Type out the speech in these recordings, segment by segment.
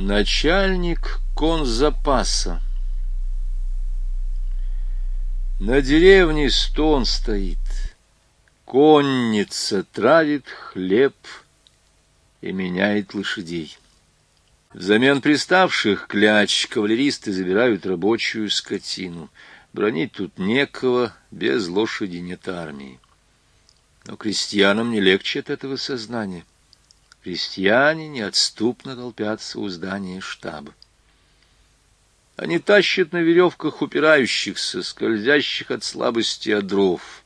Начальник конзапаса На деревне стон стоит, Конница травит хлеб и меняет лошадей. Взамен приставших кляч кавалеристы забирают рабочую скотину. Бронить тут некого, без лошади нет армии. Но крестьянам не легче от этого сознания. Крестьяне неотступно толпятся у здания штаба. Они тащат на веревках упирающихся, скользящих от слабости одров.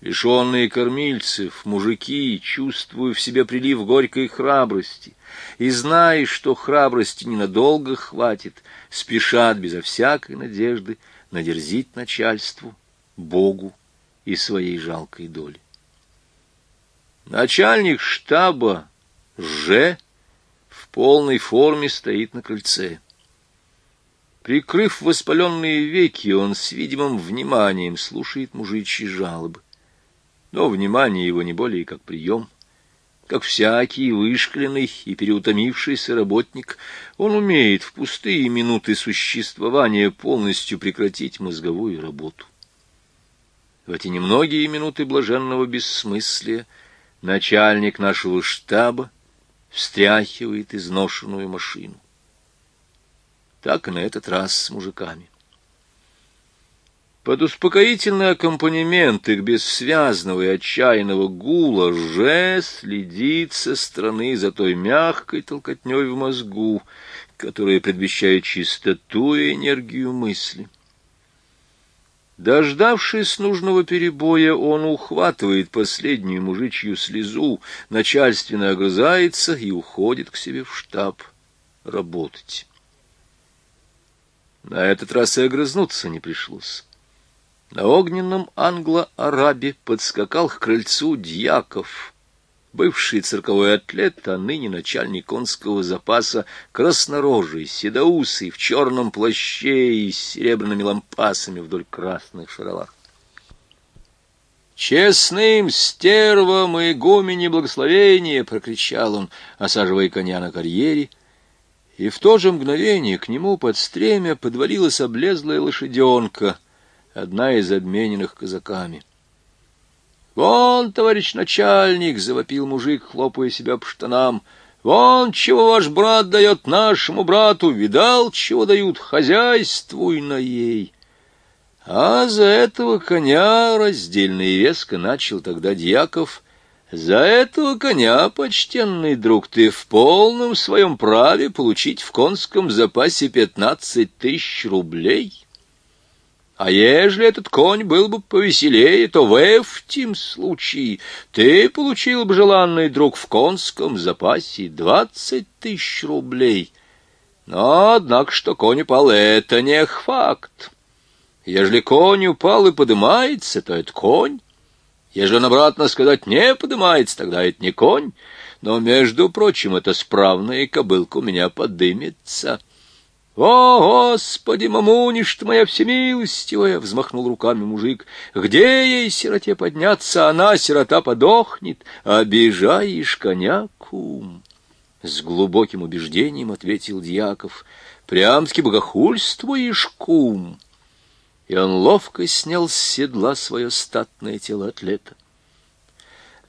Лишенные кормильцев, мужики, чувствуя в себе прилив горькой храбрости, и зная, что храбрости ненадолго хватит, спешат безо всякой надежды надерзить начальству, Богу и своей жалкой доли. Начальник штаба Ж в полной форме стоит на крыльце. Прикрыв воспаленные веки, он с видимым вниманием слушает мужичьи жалобы. Но внимание его не более как прием. Как всякий вышкленный и переутомившийся работник, он умеет в пустые минуты существования полностью прекратить мозговую работу. В эти немногие минуты блаженного бессмыслия начальник нашего штаба встряхивает изношенную машину. Так и на этот раз с мужиками. Под успокоительный аккомпанемент их бессвязного и отчаянного гула же следит со стороны за той мягкой толкотней в мозгу, которая предвещает чистоту и энергию мысли. Дождавшись нужного перебоя, он ухватывает последнюю мужичью слезу, начальственно огрызается и уходит к себе в штаб работать. На этот раз и огрызнуться не пришлось. На огненном англо-арабе подскакал к крыльцу дьяков, бывший цирковой атлет, а ныне начальник конского запаса, краснорожий, седоусый, в черном плаще и с серебряными лампасами вдоль красных шаровар. «Честным стервам и гумене благословение!» — прокричал он, осаживая коня на карьере. И в то же мгновение к нему под стремя подвалилась облезлая лошаденка, одна из обмененных казаками. «Вон, товарищ начальник!» — завопил мужик, хлопая себя по штанам. «Вон, чего ваш брат дает нашему брату! Видал, чего дают? Хозяйствуй на ей!» А за этого коня раздельно и веско начал тогда Дьяков. «За этого коня, почтенный друг, ты в полном своем праве получить в конском запасе пятнадцать тысяч рублей». А ежели этот конь был бы повеселее, то в этом случае ты получил бы желанный друг в конском запасе двадцать тысяч рублей. Но, однако, что конь упал, это не факт. Ежели конь упал и подымается, то это конь. Ежели он обратно сказать не подымается, тогда это не конь. Но, между прочим, это справная кобылка у меня подымется. «О, Господи, мамуниш ты моя всемилостивая!» — взмахнул руками мужик. «Где ей, сироте, подняться? Она, сирота, подохнет. Обижаешь коня, кум!» С глубоким убеждением ответил Дьяков. «Прям-таки богохульствуешь, кум!» И он ловко снял с седла свое статное тело атлета.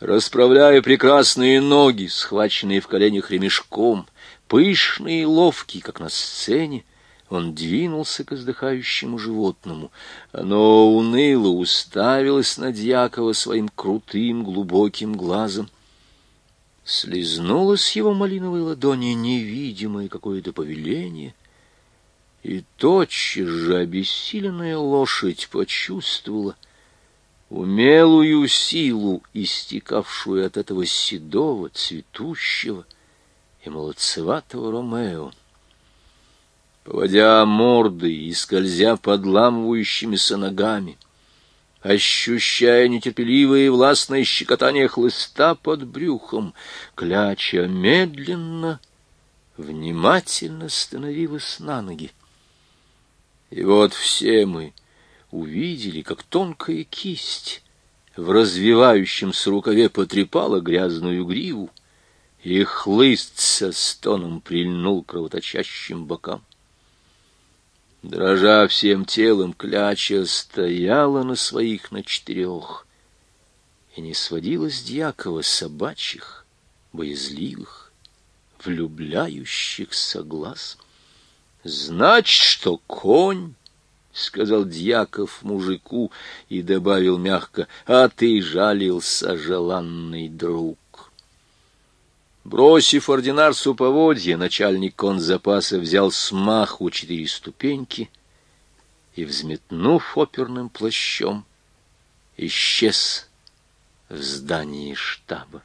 Расправляя прекрасные ноги, схваченные в коленях ремешком, Пышный и ловкий, как на сцене, он двинулся к издыхающему животному. Оно уныло уставилось на Дьякова своим крутым глубоким глазом. Слизнуло с его малиновой ладони невидимое какое-то повеление, и тотчас же обессиленная лошадь почувствовала умелую силу, истекавшую от этого седого, цветущего, и молодцеватого Ромео. Поводя мордой и скользя подламывающимися ногами, ощущая нетерпеливое и властное щекотание хлыста под брюхом, кляча медленно, внимательно становилась на ноги. И вот все мы увидели, как тонкая кисть в развивающемся рукаве потрепала грязную гриву, и хлыст со стоном прильнул кровоточащим бокам. Дрожа всем телом, кляча стояла на своих на четырех и не сводила с Дьякова собачьих, боязливых, влюбляющихся глаз. Значит, что конь, — сказал Дьяков мужику и добавил мягко, — а ты жалился, желанный друг. Бросив ординарцу поводья, начальник конзапаса взял смаху четыре ступеньки и, взметнув оперным плащом, исчез в здании штаба.